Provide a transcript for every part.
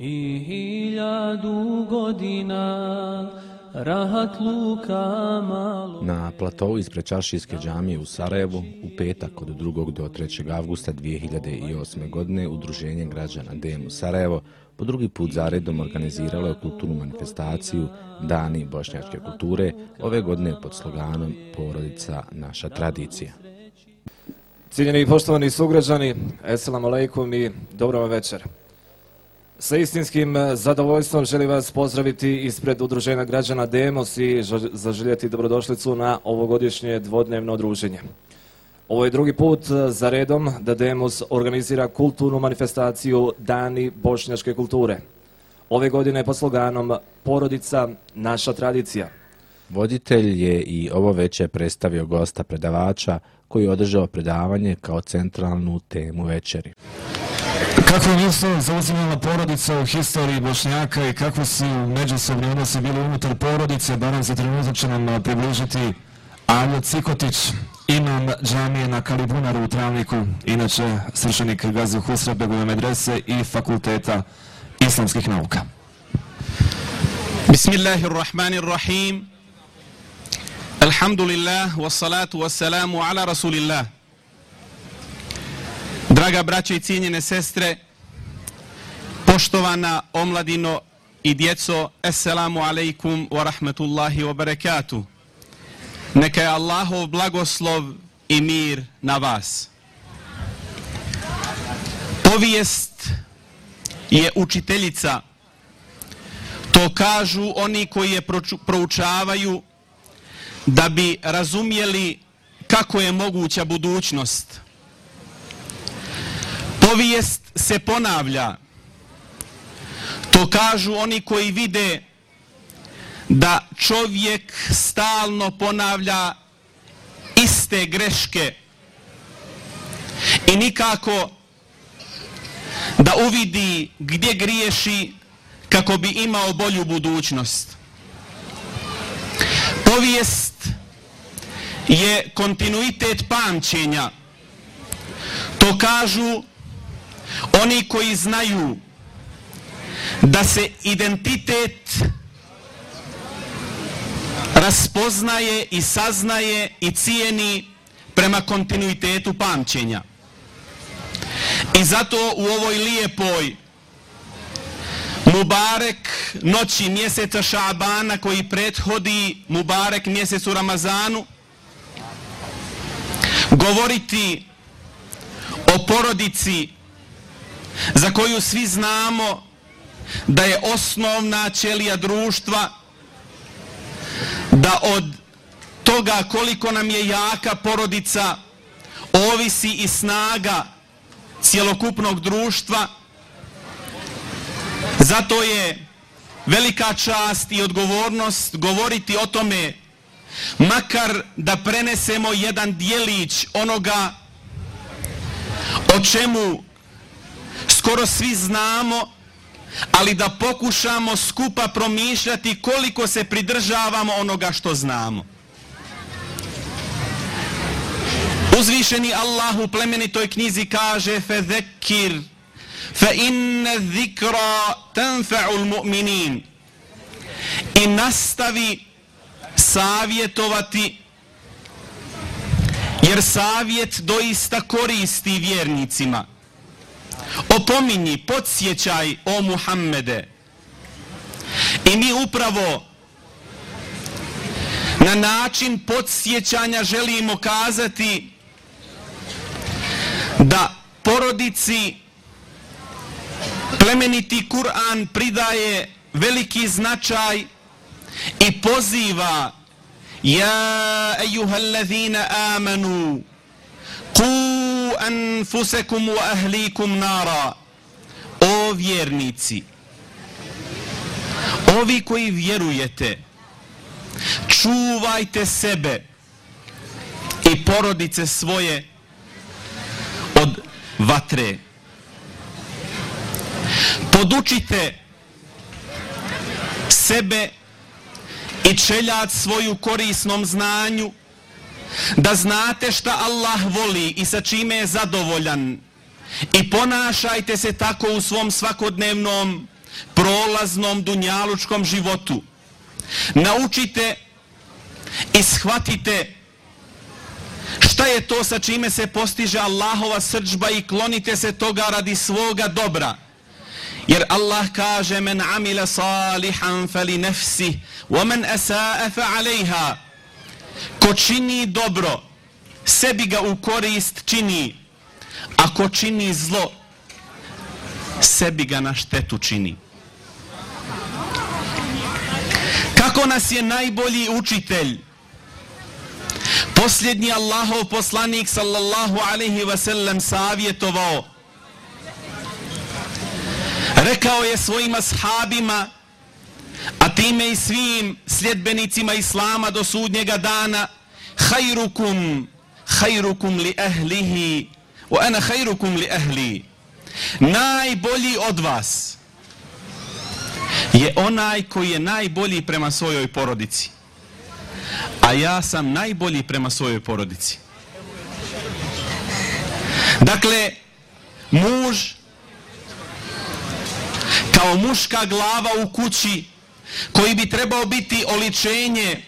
I hiljadu godina rahat luka malo... Na platovu ispred Čašijske džamije u Sarajevu u petak od 2. do 3. avgusta 2008. godine Udruženje građana DEMU Sarajevo po drugi put zaredom organiziralo je kulturnu manifestaciju Dani bošnjačke kulture ove godine pod sloganom Porodica naša tradicija. Cijenjeni i poštovani sugrađani, eselamu alaikum i dobro vam večer. Sa istinskim eh, zadovoljstvom želim vas pozdraviti ispred udruženja građana Demos i zaželjeti dobrodošlicu na ovogodišnje dvodnevno druženje. Ovo je drugi put eh, za redom da Demos organizira kulturnu manifestaciju Dani bošnjačke kulture. Ove godine pod sloganom Porodica, naša tradicija. Voditelj je i ovo veće predstavio gosta predavača koji je održao predavanje kao centralnu temu večeri. Kako je mjesto zauzimala porodica u historiji Bošnjaka i kako su međusobni odnosi bili unutar porodice, barem za trenutak će nam približiti Aljo Cikotić, imam džamije na Kalibunaru u Travniku, inače sršenik Gazi Husra Begove Medrese i Fakulteta islamskih nauka. Bismillahirrahmanirrahim. Alhamdulillah, wassalatu wassalamu ala rasulillah. Draga braće i cijenjene sestre, poštovana omladino i djeco, assalamu alaikum wa rahmetullahi wa barakatuh. Neka je Allahov blagoslov i mir na vas. Povijest je učiteljica. To kažu oni koji je proučavaju da bi razumjeli kako je moguća budućnost. Povijest se ponavlja. To kažu oni koji vide da čovjek stalno ponavlja iste greške i nikako da uvidi gdje griješi kako bi imao bolju budućnost. Povijest je kontinuitet pamćenja. To kažu oni koji znaju da se identitet raspoznaje i saznaje i cijeni prema kontinuitetu pamćenja. I zato u ovoj lijepoj Mubarek noći mjeseca Šabana koji prethodi Mubarek mjesecu Ramazanu govoriti o porodici za koju svi znamo da je osnovna ćelija društva da od toga koliko nam je jaka porodica ovisi i snaga cjelokupnog društva. Zato je velika čast i odgovornost govoriti o tome makar da prenesemo jedan dijelić onoga o čemu skoro svi znamo, ali da pokušamo skupa promišljati koliko se pridržavamo onoga što znamo. Uzvišeni Allah u plemenitoj knjizi kaže Fezekir fa inna dhikra tanfa'u al-mu'minin i nastavi savjetovati jer savjet doista koristi vjernicima opominji, podsjećaj o Muhammede. I mi upravo na način podsjećanja želimo kazati da porodici plemeniti Kur'an pridaje veliki značaj i poziva Ja ejuhallazina amanu Ku anfusakum wa ahlikum nara. O vjernici Ovi koji vjerujete Čuvajte sebe I porodice svoje Od vatre. Podučite sebe i čeljat svoju korisnom znanju da znate šta Allah voli i sa čime je zadovoljan i ponašajte se tako u svom svakodnevnom prolaznom dunjalučkom životu. Naučite i shvatite šta je to sa čime se postiže Allahova srđba i klonite se toga radi svoga dobra. Jer Allah kaže men amila salihan fali nefsi wa men asa'a fa alejha ko čini dobro sebi ga u korist čini. A ko čini zlo sebi ga na štetu čini. Kako nas je najbolji učitelj? Posljednji Allahov poslanik sallallahu alaihi wasallam savjetovao. Rekao je svojim ashabima a time i svim sljedbenicima Islama do sudnjega dana hajrukum hajrukum li ehlihi o ana hajrukum li ehli najbolji od vas je onaj koji je najbolji prema svojoj porodici a ja sam najbolji prema svojoj porodici. Dakle muž kao muška glava u kući koji bi trebao biti oličenje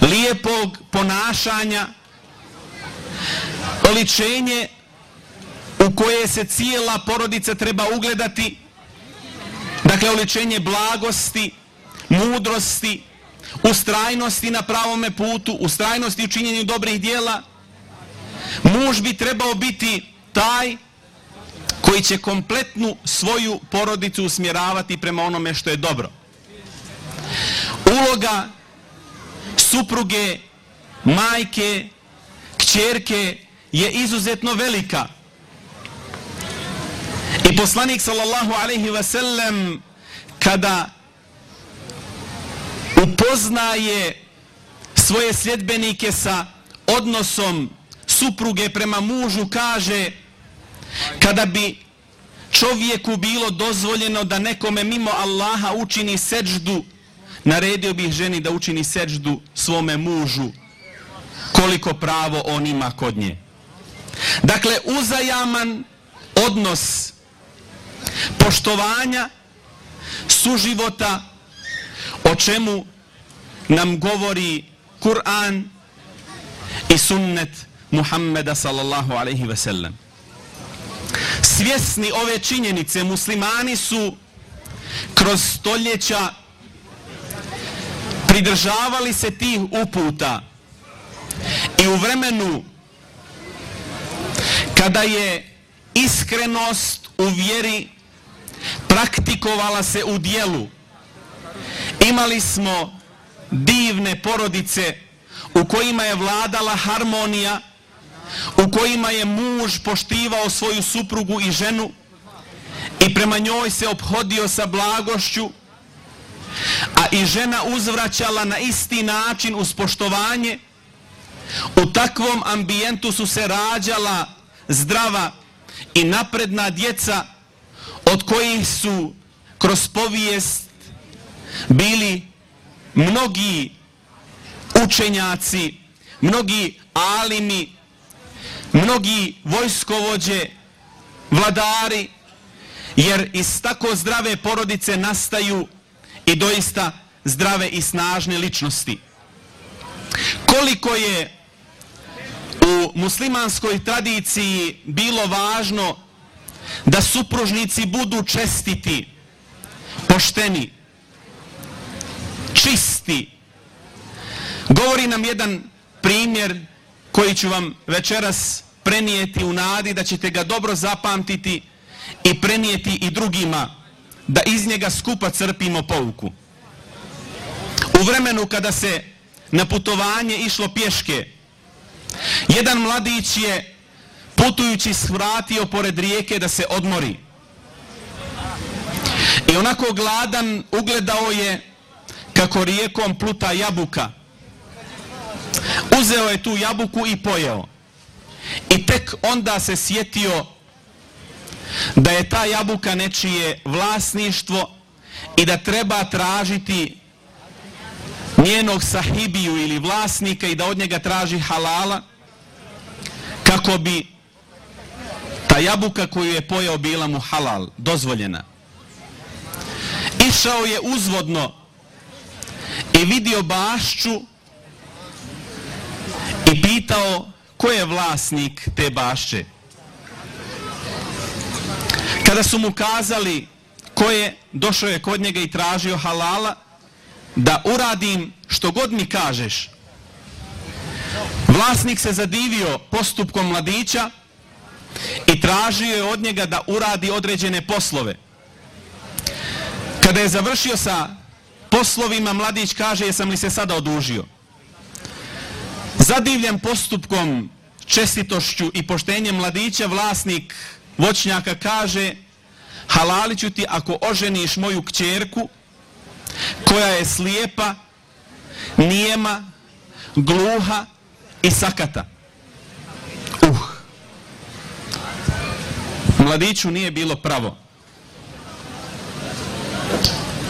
lijepog ponašanja oličenje u koje se cijela porodica treba ugledati dakle oličenje blagosti mudrosti ustrajnosti na pravome putu ustrajnosti u činjenju dobrih dijela muž bi trebao biti taj koji će kompletnu svoju porodicu usmjeravati prema onome što je dobro. Uloga supruge, majke, kćerke je izuzetno velika. I poslanik sallallahu alaihi wasallam kada upoznaje svoje sljedbenike sa odnosom supruge prema mužu kaže kada bi čovjeku bilo dozvoljeno da nekome mimo Allaha učini seđdu, naredio bih ženi da učini seđdu svome mužu, koliko pravo on ima kod nje. Dakle, uzajaman odnos poštovanja, suživota, o čemu nam govori Kur'an i sunnet Muhammeda sallallahu alaihi ve sellem svjesni ove činjenice muslimani su kroz stoljeća pridržavali se tih uputa. I u vremenu kada je iskrenost u vjeri praktikovala se u dijelu imali smo divne porodice u kojima je vladala harmonija u kojima je muž poštivao svoju suprugu i ženu i prema njoj se obhodio sa blagošću, a i žena uzvraćala na isti način uz poštovanje, u takvom ambijentu su se rađala zdrava i napredna djeca od kojih su kroz povijest bili mnogi učenjaci, mnogi alimi, mnogi vojskovođe, vladari, jer iz tako zdrave porodice nastaju i doista zdrave i snažne ličnosti. Koliko je u muslimanskoj tradiciji bilo važno da supružnici budu čestiti, pošteni, čisti. Govori nam jedan primjer koji ću vam večeras prenijeti u nadi da ćete ga dobro zapamtiti i prenijeti i drugima da iz njega skupa crpimo pouku. U vremenu kada se na putovanje išlo pješke, jedan mladić je putujući svratio pored rijeke da se odmori. I onako gladan ugledao je kako rijekom pluta jabuka. Uzeo je tu jabuku i pojeo. I tek onda se sjetio da je ta jabuka nečije vlasništvo i da treba tražiti njenog sahibiju ili vlasnika i da od njega traži halala kako bi ta jabuka koju je pojao bila mu halal, dozvoljena. Išao je uzvodno i vidio bašću i pitao ko je vlasnik te bašće. Kada su mu kazali ko je, došao je kod njega i tražio halala da uradim što god mi kažeš. Vlasnik se zadivio postupkom mladića i tražio je od njega da uradi određene poslove. Kada je završio sa poslovima, mladić kaže jesam li se sada odužio. Zadivljen postupkom, čestitošću i poštenjem mladića, vlasnik voćnjaka kaže halaliću ti ako oženiš moju kćerku koja je slijepa, nijema, gluha i sakata. Uh. Mladiću nije bilo pravo.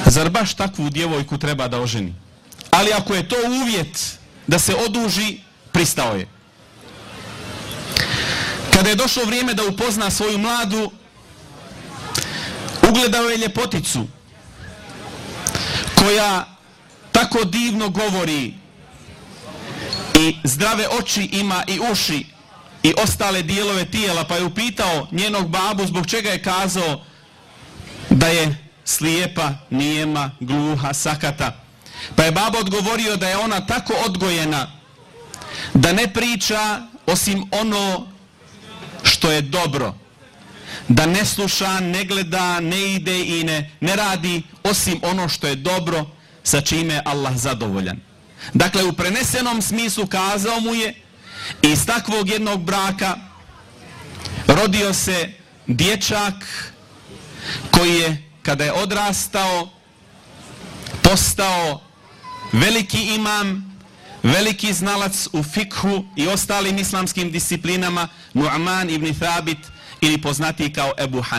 Zar baš takvu djevojku treba da oženi? Ali ako je to uvjet da se oduži, pristao je. Kada je došlo vrijeme da upozna svoju mladu, ugledao je ljepoticu koja tako divno govori i zdrave oči ima i uši i ostale dijelove tijela, pa je upitao njenog babu zbog čega je kazao da je slijepa, nijema, gluha, sakata. Pa je baba odgovorio da je ona tako odgojena da ne priča osim ono što je dobro. Da ne sluša, ne gleda, ne ide i ne, ne radi osim ono što je dobro sa čime Allah zadovoljan. Dakle, u prenesenom smislu kazao mu je iz takvog jednog braka rodio se dječak koji je kada je odrastao postao veliki imam veliki znalac u fikhu i ostalim islamskim disciplinama Nu'man ibn Thabit ili poznati kao Ebu Han